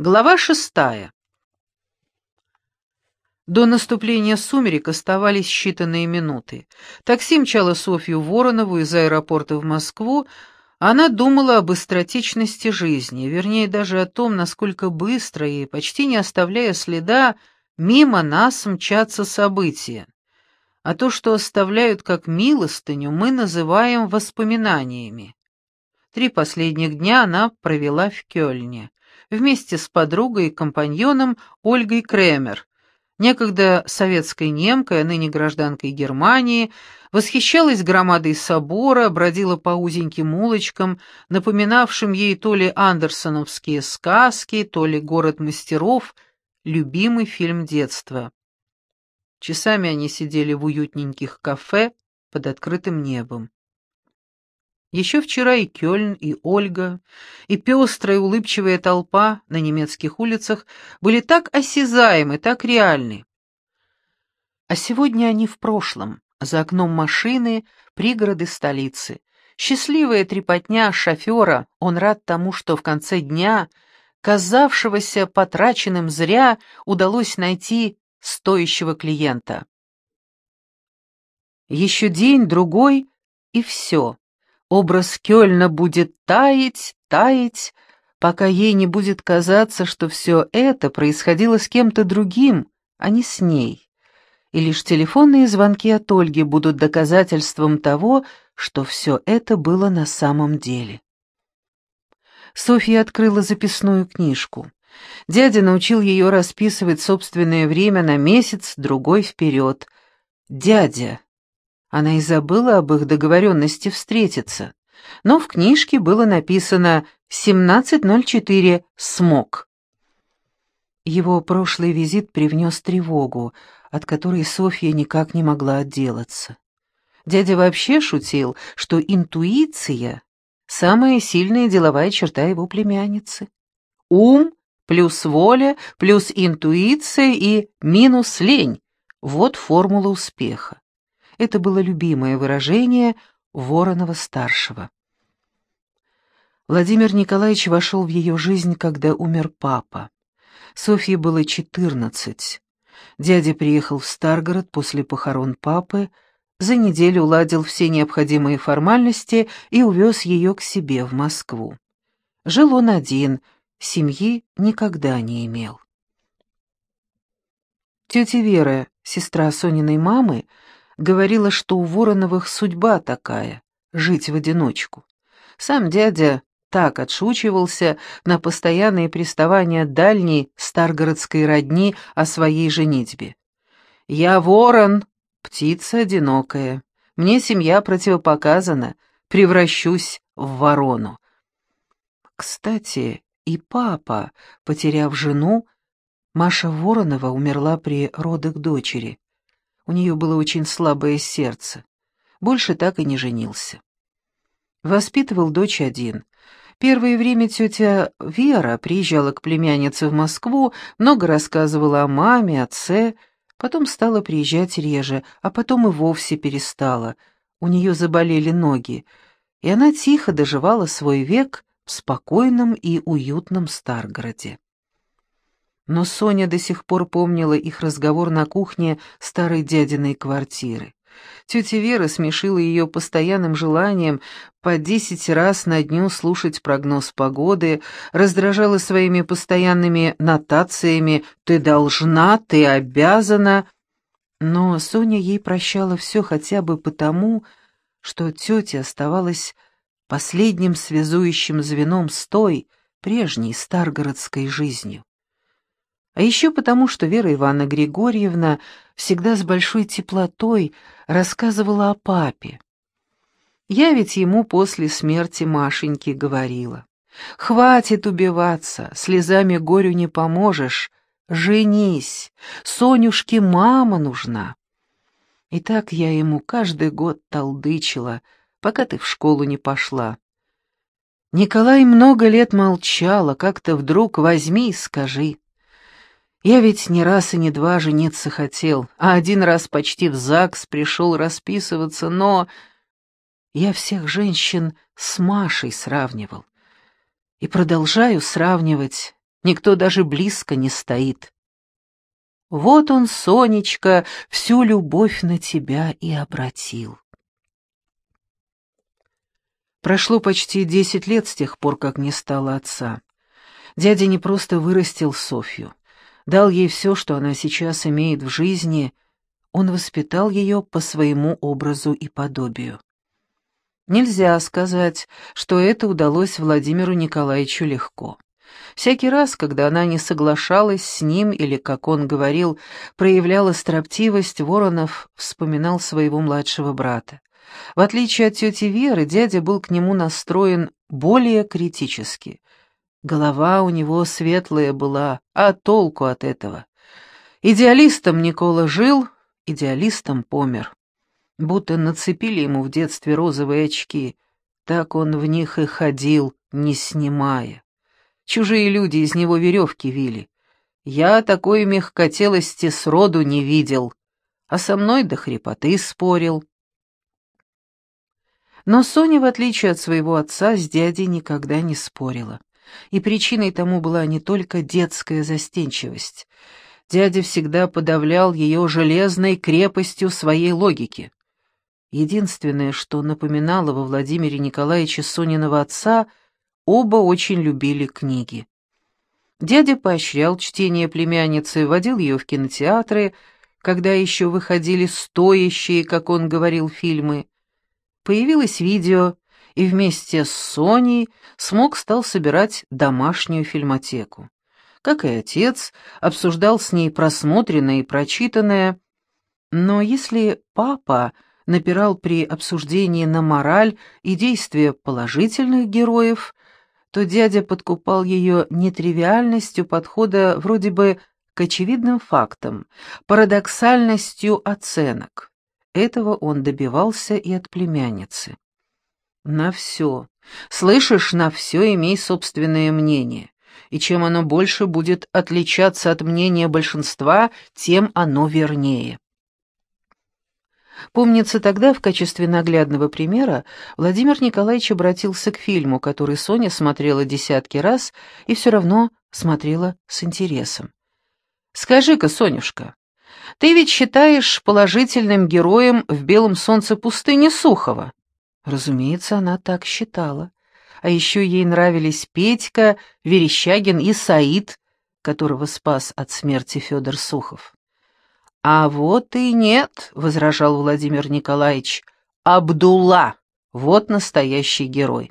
Глава шестая. До наступления сумерек оставались считанные минуты. Такси мчало Софью Воронову из аэропорта в Москву, она думала об быстротечности жизни, вернее, даже о том, насколько быстро и, почти не оставляя следа, мимо нас мчатся события. А то, что оставляют как милостыню, мы называем воспоминаниями. Три последних дня она провела в Кёльне вместе с подругой и компаньоном Ольгой Кремер, некогда советской немкой, а ныне гражданкой Германии, восхищалась громадой собора, бродила по узеньким улочкам, напоминавшим ей то ли андерсоновские сказки, то ли «Город мастеров», любимый фильм детства. Часами они сидели в уютненьких кафе под открытым небом. Еще вчера и Кёльн, и Ольга, и пестрая улыбчивая толпа на немецких улицах были так осязаемы, так реальны. А сегодня они в прошлом, за окном машины, пригороды столицы. Счастливая трепотня шофера, он рад тому, что в конце дня, казавшегося потраченным зря, удалось найти стоящего клиента. Еще день-другой, и все. Образ Кёльна будет таять, таять, пока ей не будет казаться, что все это происходило с кем-то другим, а не с ней. И лишь телефонные звонки от Ольги будут доказательством того, что все это было на самом деле. Софья открыла записную книжку. Дядя научил ее расписывать собственное время на месяц, другой вперед. «Дядя», она и забыла об их договоренности встретиться. Но в книжке было написано «17.04. Смог». Его прошлый визит привнес тревогу, от которой Софья никак не могла отделаться. Дядя вообще шутил, что интуиция — самая сильная деловая черта его племянницы. Ум плюс воля плюс интуиция и минус лень — вот формула успеха. Это было любимое выражение Воронова-старшего. Владимир Николаевич вошел в ее жизнь, когда умер папа. Софье было четырнадцать. Дядя приехал в Старгород после похорон папы, за неделю уладил все необходимые формальности и увез ее к себе в Москву. Жил он один, семьи никогда не имел. Тетя Вера, сестра Сониной мамы, говорила, что у Вороновых судьба такая — жить в одиночку. Сам дядя так отшучивался на постоянные приставания дальней старгородской родни о своей женитьбе. «Я ворон, птица одинокая. Мне семья противопоказана, превращусь в ворону». Кстати, и папа, потеряв жену, Маша Воронова умерла при родах дочери. У нее было очень слабое сердце. Больше так и не женился. Воспитывал дочь один. Первое время тетя Вера приезжала к племяннице в Москву, много рассказывала о маме, отце, потом стала приезжать реже, а потом и вовсе перестала. У нее заболели ноги, и она тихо доживала свой век в спокойном и уютном Старгороде. Но Соня до сих пор помнила их разговор на кухне старой дядиной квартиры. Тетя Вера смешила ее постоянным желанием по десять раз на дню слушать прогноз погоды, раздражала своими постоянными нотациями «ты должна», «ты обязана». Но Соня ей прощала все хотя бы потому, что тетя оставалась последним связующим звеном с той, прежней старгородской жизнью. А еще потому, что Вера Ивановна Григорьевна всегда с большой теплотой рассказывала о папе. Я ведь ему после смерти Машеньки говорила. «Хватит убиваться, слезами горю не поможешь. Женись, Сонюшке мама нужна». И так я ему каждый год толдычила, пока ты в школу не пошла. Николай много лет молчал, а как-то вдруг возьми и скажи. Я ведь не раз и не два жениться хотел, а один раз почти в ЗАГС пришел расписываться, но... Я всех женщин с Машей сравнивал. И продолжаю сравнивать, никто даже близко не стоит. Вот он, Сонечка, всю любовь на тебя и обратил. Прошло почти десять лет с тех пор, как не стало отца. Дядя не просто вырастил Софью, дал ей все, что она сейчас имеет в жизни, он воспитал ее по своему образу и подобию. Нельзя сказать, что это удалось Владимиру Николаевичу легко. Всякий раз, когда она не соглашалась с ним или, как он говорил, проявляла строптивость, Воронов вспоминал своего младшего брата. В отличие от тети Веры, дядя был к нему настроен более критически. Голова у него светлая была, а толку от этого? Идеалистом Никола жил, идеалистом помер. Будто нацепили ему в детстве розовые очки, так он в них и ходил, не снимая. Чужие люди из него веревки вили. Я такой мягкотелости сроду не видел, а со мной до хрипоты спорил. Но Соня, в отличие от своего отца, с дядей никогда не спорила. И причиной тому была не только детская застенчивость. Дядя всегда подавлял ее железной крепостью своей логики. Единственное, что напоминало во Владимире Николаевиче Сониного отца, оба очень любили книги. Дядя поощрял чтение племянницы, водил ее в кинотеатры, когда еще выходили стоящие, как он говорил, фильмы. Появилось видео, и вместе с Соней Смок стал собирать домашнюю фильмотеку. Как и отец, обсуждал с ней просмотренное и прочитанное. Но если папа напирал при обсуждении на мораль и действия положительных героев, то дядя подкупал ее нетривиальностью подхода вроде бы к очевидным фактам, парадоксальностью оценок. Этого он добивался и от племянницы. «На все. Слышишь, на все имей собственное мнение. И чем оно больше будет отличаться от мнения большинства, тем оно вернее». Помнится, тогда в качестве наглядного примера Владимир Николаевич обратился к фильму, который Соня смотрела десятки раз и все равно смотрела с интересом. «Скажи-ка, Сонюшка, ты ведь считаешь положительным героем в «Белом солнце пустыни» Сухова?» Разумеется, она так считала. А еще ей нравились Петька, Верещагин и Саид, которого спас от смерти Федор Сухов. «А вот и нет», — возражал Владимир Николаевич, — «Абдулла, вот настоящий герой».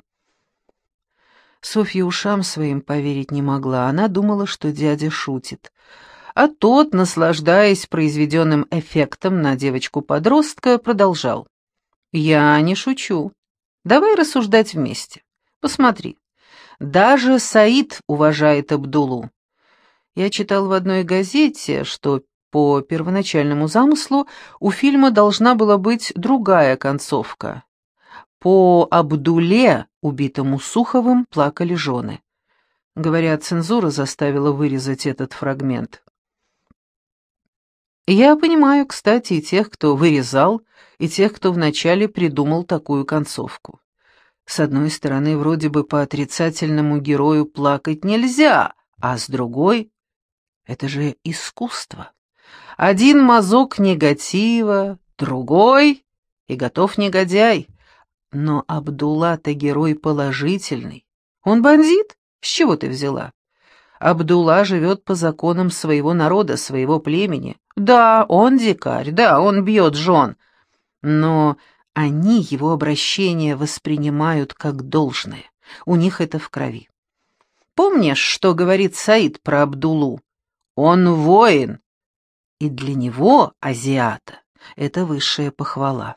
Софья ушам своим поверить не могла, она думала, что дядя шутит а тот, наслаждаясь произведенным эффектом на девочку-подростка, продолжал. «Я не шучу. Давай рассуждать вместе. Посмотри. Даже Саид уважает Абдулу. Я читал в одной газете, что по первоначальному замыслу у фильма должна была быть другая концовка. По Абдуле, убитому Суховым, плакали жены. Говорят, цензура заставила вырезать этот фрагмент. Я понимаю, кстати, и тех, кто вырезал, и тех, кто вначале придумал такую концовку. С одной стороны, вроде бы по отрицательному герою плакать нельзя, а с другой — это же искусство. Один мазок негатива, другой — и готов негодяй. Но Абдулла-то герой положительный. Он бандит? С чего ты взяла? Абдулла живет по законам своего народа, своего племени. Да, он дикарь, да, он бьет жен. Но они его обращение воспринимают как должное. У них это в крови. Помнишь, что говорит Саид про Абдулу? Он воин. И для него, азиата, это высшая похвала.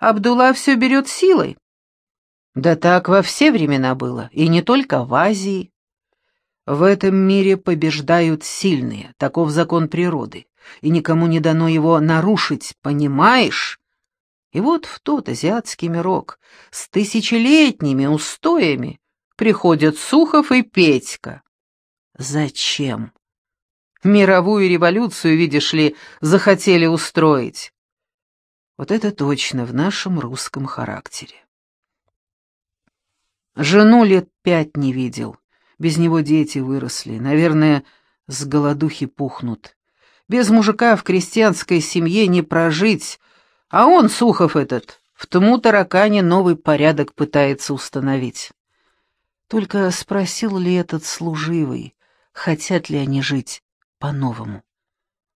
Абдулла все берет силой. Да так во все времена было, и не только в Азии. В этом мире побеждают сильные, таков закон природы, и никому не дано его нарушить, понимаешь? И вот в тот азиатский мирок с тысячелетними устоями приходят Сухов и Петька. Зачем? Мировую революцию, видишь ли, захотели устроить. Вот это точно в нашем русском характере. Жену лет пять не видел, Без него дети выросли, наверное, с голодухи пухнут. Без мужика в крестьянской семье не прожить, а он, Сухов этот, в тому таракане новый порядок пытается установить. Только спросил ли этот служивый, хотят ли они жить по-новому?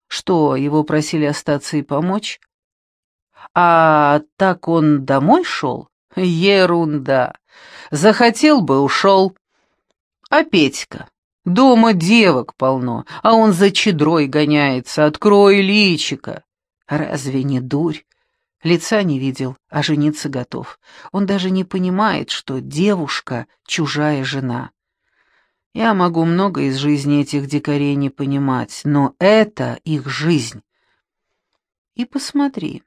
Что, его просили остаться и помочь? А так он домой шел? Ерунда. Захотел бы, ушел. А Петька? Дома девок полно, а он за чедрой гоняется, открой личика. Разве не дурь? Лица не видел, а жениться готов. Он даже не понимает, что девушка — чужая жена. Я могу много из жизни этих дикарей не понимать, но это их жизнь. И посмотри,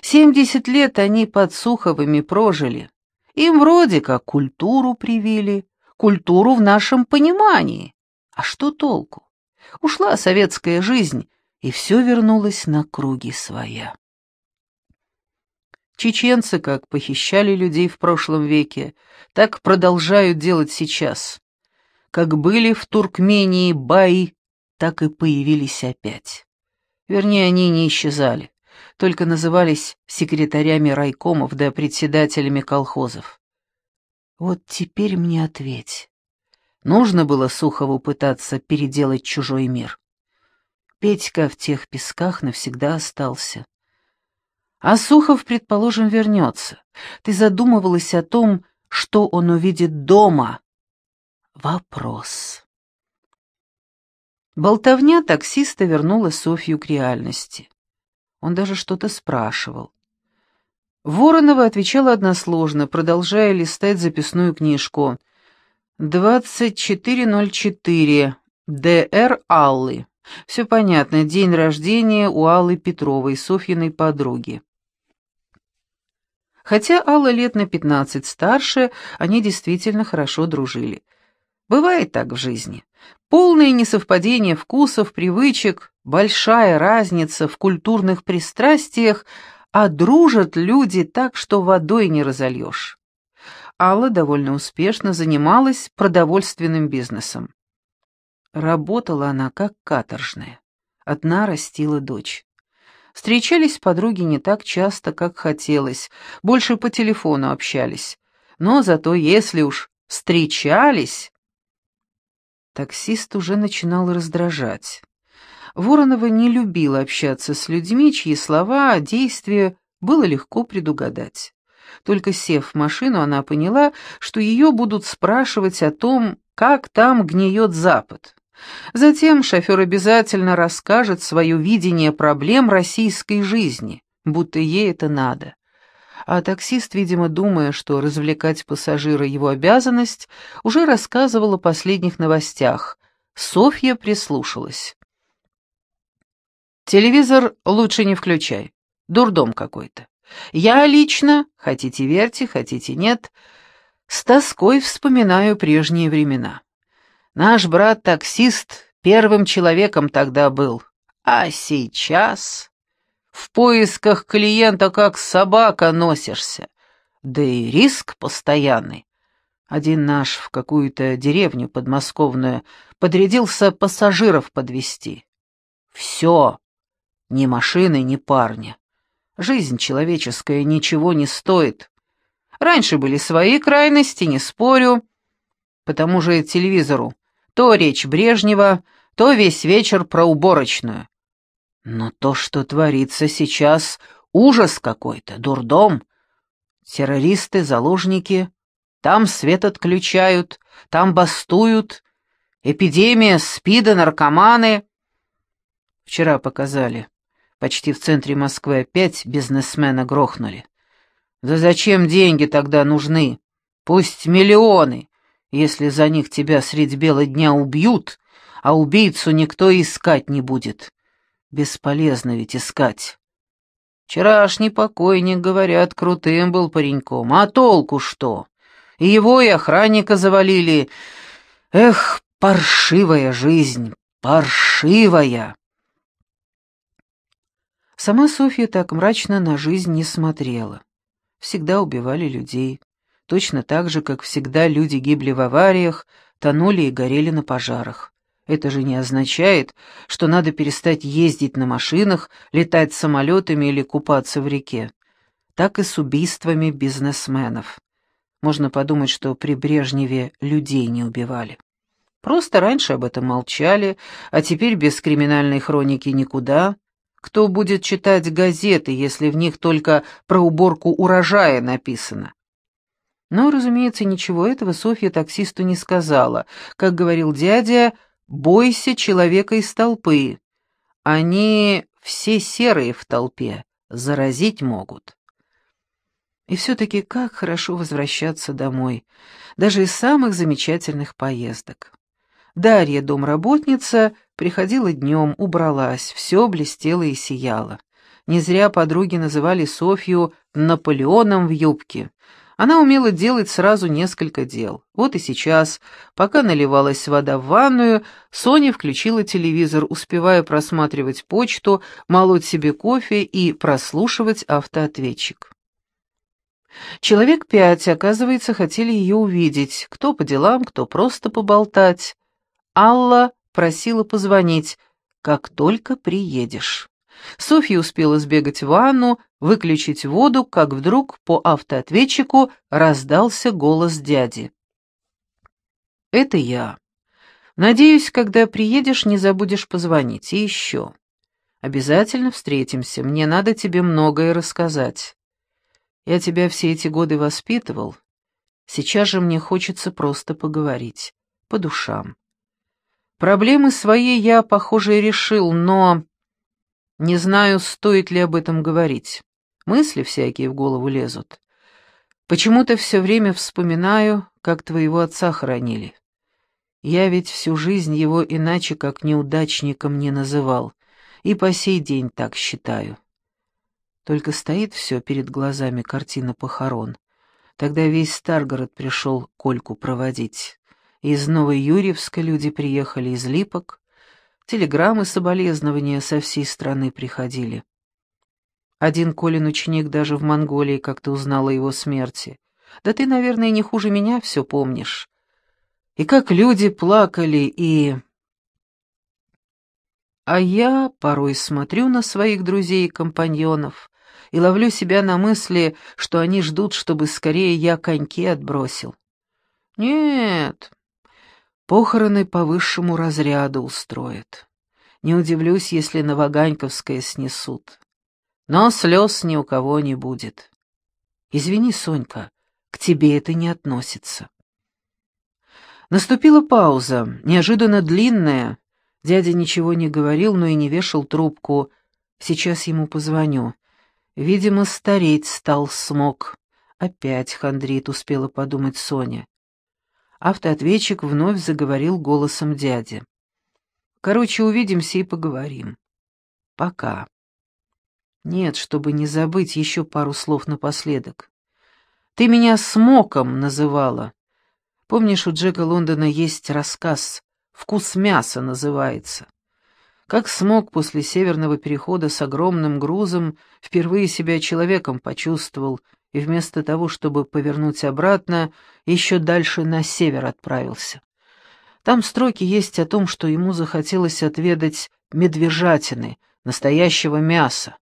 семьдесят лет они под Суховыми прожили. Им вроде как культуру привили, культуру в нашем понимании. А что толку? Ушла советская жизнь, и все вернулось на круги своя. Чеченцы как похищали людей в прошлом веке, так продолжают делать сейчас. Как были в Туркмении баи, так и появились опять. Вернее, они не исчезали, только назывались секретарями райкомов да председателями колхозов. Вот теперь мне ответь. Нужно было Сухову пытаться переделать чужой мир. Петька в тех песках навсегда остался. А Сухов, предположим, вернется. Ты задумывалась о том, что он увидит дома? Вопрос. Болтовня таксиста вернула Софью к реальности. Он даже что-то спрашивал. Воронова отвечала односложно, продолжая листать записную книжку. «2404. Д.Р. Аллы. Все понятно, день рождения у Аллы Петровой, Софьиной подруги». Хотя Алла лет на пятнадцать старше, они действительно хорошо дружили. Бывает так в жизни. Полное несовпадение вкусов, привычек, большая разница в культурных пристрастиях — а дружат люди так, что водой не разольешь. Алла довольно успешно занималась продовольственным бизнесом. Работала она как каторжная. Одна растила дочь. Встречались подруги не так часто, как хотелось, больше по телефону общались. Но зато если уж встречались... Таксист уже начинал раздражать. Воронова не любила общаться с людьми, чьи слова, действия было легко предугадать. Только сев в машину, она поняла, что ее будут спрашивать о том, как там гниет Запад. Затем шофер обязательно расскажет свое видение проблем российской жизни, будто ей это надо. А таксист, видимо, думая, что развлекать пассажира его обязанность, уже рассказывал о последних новостях. Софья прислушалась. Телевизор лучше не включай. Дурдом какой-то. Я лично, хотите верьте, хотите нет, с тоской вспоминаю прежние времена. Наш брат-таксист первым человеком тогда был, а сейчас в поисках клиента как собака носишься, да и риск постоянный. Один наш в какую-то деревню подмосковную подрядился пассажиров подвести. Все, ни машины, ни парня. Жизнь человеческая ничего не стоит. Раньше были свои крайности, не спорю. Потому же телевизору то речь Брежнева, то весь вечер про уборочную. Но то, что творится сейчас, ужас какой-то, дурдом. Террористы, заложники, там свет отключают, там бастуют, эпидемия, спида, наркоманы. Вчера показали. Почти в центре Москвы опять бизнесмена грохнули. Да зачем деньги тогда нужны? Пусть миллионы, если за них тебя средь бела дня убьют, а убийцу никто искать не будет. Бесполезно ведь искать. Вчерашний покойник, говорят, крутым был пареньком. А толку что? И его, и охранника завалили. Эх, паршивая жизнь, паршивая. Сама Софья так мрачно на жизнь не смотрела. Всегда убивали людей. Точно так же, как всегда люди гибли в авариях, тонули и горели на пожарах. Это же не означает, что надо перестать ездить на машинах, летать самолетами или купаться в реке. Так и с убийствами бизнесменов. Можно подумать, что при Брежневе людей не убивали. Просто раньше об этом молчали, а теперь без криминальной хроники никуда. Кто будет читать газеты, если в них только про уборку урожая написано? Но, разумеется, ничего этого Софья таксисту не сказала. Как говорил дядя, «бойся человека из толпы». Они все серые в толпе, заразить могут. И все-таки как хорошо возвращаться домой, даже из самых замечательных поездок. Дарья, домработница, приходила днем, убралась, все блестело и сияло. Не зря подруги называли Софью «Наполеоном в юбке». Она умела делать сразу несколько дел. Вот и сейчас, пока наливалась вода в ванную, Соня включила телевизор, успевая просматривать почту, молоть себе кофе и прослушивать автоответчик. Человек пять, оказывается, хотели ее увидеть, кто по делам, кто просто поболтать. Алла просила позвонить, как только приедешь. Софья успела сбегать в ванну, выключить воду, как вдруг по автоответчику раздался голос дяди. «Это я. Надеюсь, когда приедешь, не забудешь позвонить. И еще. Обязательно встретимся, мне надо тебе многое рассказать. Я тебя все эти годы воспитывал. Сейчас же мне хочется просто поговорить, по душам. Проблемы свои я, похоже, решил, но... Не знаю, стоит ли об этом говорить. Мысли всякие в голову лезут. Почему-то все время вспоминаю, как твоего отца хоронили. Я ведь всю жизнь его иначе как неудачником не называл, и по сей день так считаю. Только стоит все перед глазами картина похорон. Тогда весь Старгород пришел Кольку проводить. Из Новоюрьевска люди приехали, из Липок. Телеграммы соболезнования со всей страны приходили. Один Колин ученик даже в Монголии как-то узнал о его смерти. Да ты, наверное, не хуже меня все помнишь. И как люди плакали, и... А я порой смотрю на своих друзей и компаньонов, и ловлю себя на мысли, что они ждут, чтобы скорее я коньки отбросил. Нет, похороны по высшему разряду устроят. Не удивлюсь, если Новоганьковское снесут. Но слез ни у кого не будет. Извини, Сонька, к тебе это не относится. Наступила пауза, неожиданно длинная. Дядя ничего не говорил, но и не вешал трубку. Сейчас ему позвоню. Видимо, стареть стал смог. Опять хандрит, успела подумать Соня. Автоответчик вновь заговорил голосом дяди. «Короче, увидимся и поговорим. Пока». Нет, чтобы не забыть еще пару слов напоследок. Ты меня смоком называла. Помнишь, у Джека Лондона есть рассказ «Вкус мяса» называется. Как смог после северного перехода с огромным грузом впервые себя человеком почувствовал и вместо того, чтобы повернуть обратно, еще дальше на север отправился. Там строки есть о том, что ему захотелось отведать медвежатины, настоящего мяса.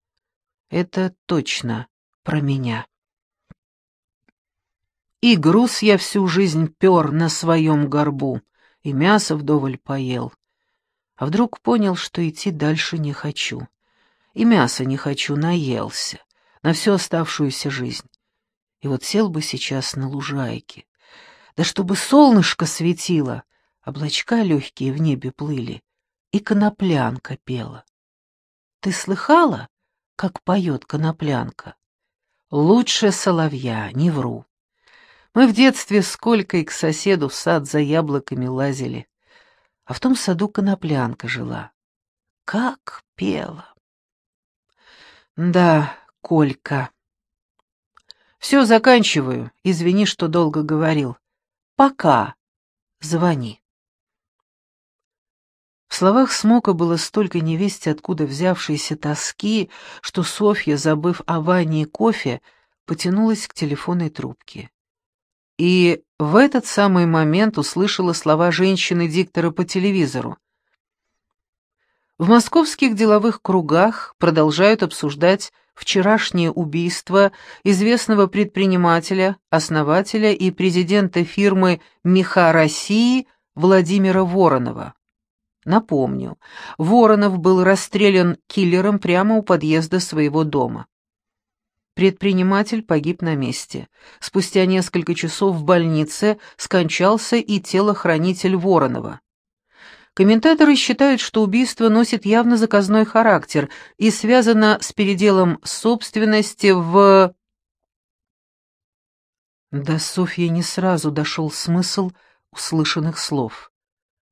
Это точно про меня. И груз я всю жизнь пер на своем горбу, и мясо вдоволь поел. А вдруг понял, что идти дальше не хочу. И мяса не хочу, наелся. На всю оставшуюся жизнь. И вот сел бы сейчас на лужайке. Да чтобы солнышко светило, облачка легкие в небе плыли, и коноплянка пела. Ты слыхала, как поет коноплянка? Лучше соловья, не вру. Мы в детстве сколько и к соседу в сад за яблоками лазили а в том саду коноплянка жила. Как пела! Да, Колька. Все, заканчиваю. Извини, что долго говорил. Пока. Звони. В словах Смока было столько невесть, откуда взявшейся тоски, что Софья, забыв о Ване и кофе, потянулась к телефонной трубке. и в этот самый момент услышала слова женщины-диктора по телевизору. В московских деловых кругах продолжают обсуждать вчерашнее убийство известного предпринимателя, основателя и президента фирмы «Меха России» Владимира Воронова. Напомню, Воронов был расстрелян киллером прямо у подъезда своего дома. Предприниматель погиб на месте. Спустя несколько часов в больнице скончался и телохранитель Воронова. Комментаторы считают, что убийство носит явно заказной характер и связано с переделом собственности в... До Софьи не сразу дошел смысл услышанных слов.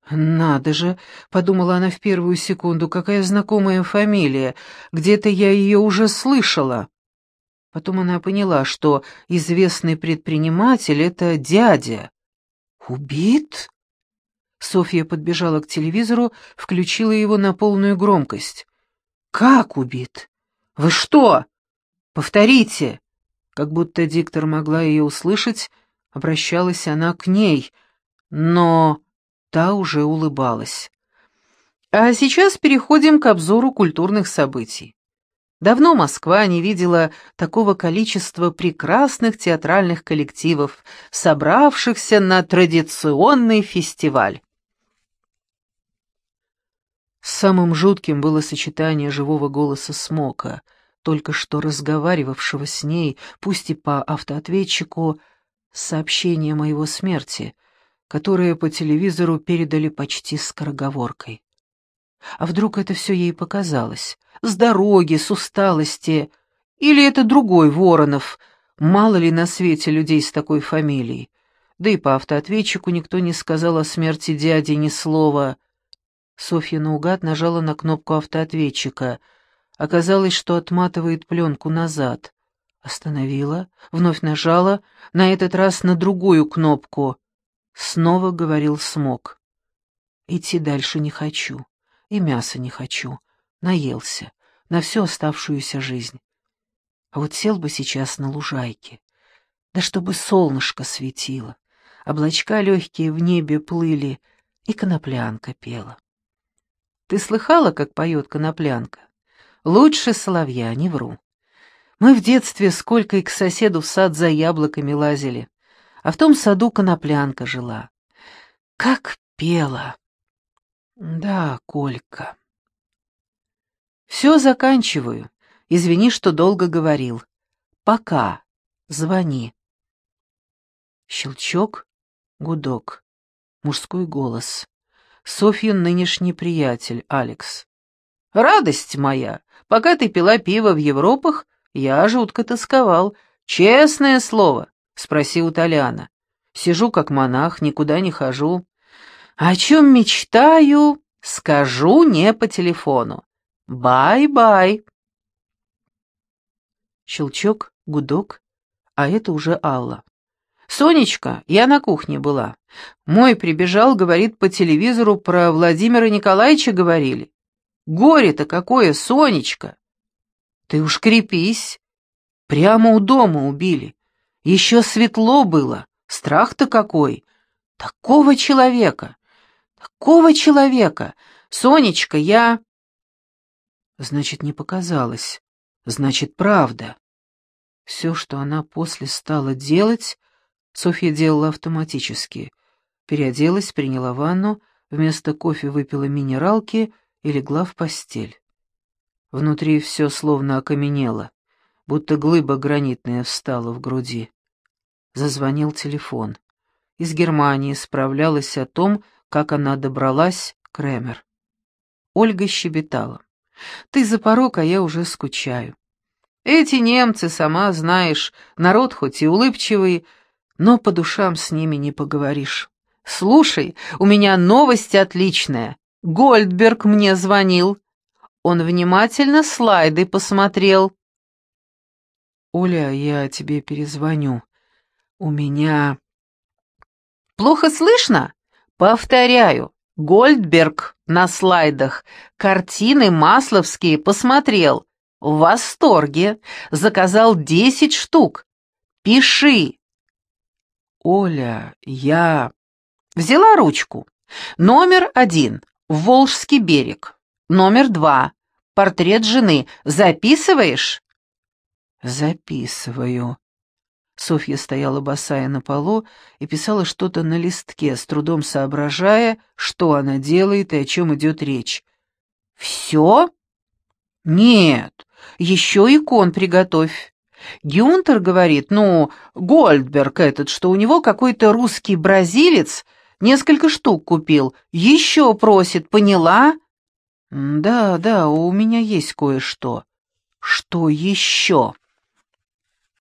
«Надо же!» — подумала она в первую секунду, какая знакомая фамилия. Где-то я ее уже слышала. Потом она поняла, что известный предприниматель — это дядя. «Убит?» Софья подбежала к телевизору, включила его на полную громкость. «Как убит? Вы что? Повторите!» Как будто диктор могла ее услышать, обращалась она к ней, но та уже улыбалась. А сейчас переходим к обзору культурных событий. Давно Москва не видела такого количества прекрасных театральных коллективов, собравшихся на традиционный фестиваль. Самым жутким было сочетание живого голоса Смока, только что разговаривавшего с ней, пусть и по автоответчику, сообщение моего смерти, которое по телевизору передали почти скороговоркой. А вдруг это все ей показалось? С дороги, с усталости. Или это другой Воронов? Мало ли на свете людей с такой фамилией. Да и по автоответчику никто не сказал о смерти дяди ни слова. Софья наугад нажала на кнопку автоответчика. Оказалось, что отматывает пленку назад. Остановила, вновь нажала, на этот раз на другую кнопку. Снова говорил Смок. «Идти дальше не хочу и мяса не хочу. Наелся на всю оставшуюся жизнь. А вот сел бы сейчас на лужайке, да чтобы солнышко светило, облачка легкие в небе плыли, и коноплянка пела. Ты слыхала, как поет коноплянка? Лучше соловья, не вру. Мы в детстве сколько и к соседу в сад за яблоками лазили, а в том саду коноплянка жила. Как пела! Да, Колька. Все заканчиваю. Извини, что долго говорил. Пока. Звони. Щелчок, гудок, мужской голос. Софьин нынешний приятель, Алекс. «Радость моя! Пока ты пила пиво в Европах, я жутко тосковал. Честное слово!» — спросил Толяна. «Сижу как монах, никуда не хожу. О чем мечтаю, скажу не по телефону. Bye-bye. Щелчок, гудок, а это уже Алла. «Сонечка, я на кухне была. Мой прибежал, говорит, по телевизору про Владимира Николаевича говорили. Горе-то какое, Сонечка! Ты уж крепись. Прямо у дома убили. Еще светло было, страх-то какой. Такого человека. Такого человека! Сонечка, я...» Значит, не показалось. Значит, правда. Все, что она после стала делать, Софья делала автоматически. Переоделась, приняла ванну, вместо кофе выпила минералки и легла в постель. Внутри все словно окаменело, будто глыба гранитная встала в груди. Зазвонил телефон. Из Германии справлялась о том, как она добралась, Кремер. Ольга щебетала. «Ты за порог, а я уже скучаю. Эти немцы, сама знаешь, народ хоть и улыбчивый, но по душам с ними не поговоришь. Слушай, у меня новость отличная. Гольдберг мне звонил. Он внимательно слайды посмотрел». «Оля, я тебе перезвоню. У меня...» «Плохо слышно?» Повторяю, Гольдберг на слайдах, картины масловские посмотрел. В восторге. Заказал десять штук. Пиши. Оля, я...» Взяла ручку. Номер один. Волжский берег. Номер два. Портрет жены. Записываешь? Записываю. Софья стояла босая на полу и писала что-то на листке, с трудом соображая, что она делает и о чем идет речь. «Все?» «Нет, еще икон приготовь. Гюнтер говорит, ну, Гольдберг этот, что у него какой-то русский бразилец несколько штук купил, еще просит, поняла?» «Да, да, у меня есть кое-что». «Что еще?»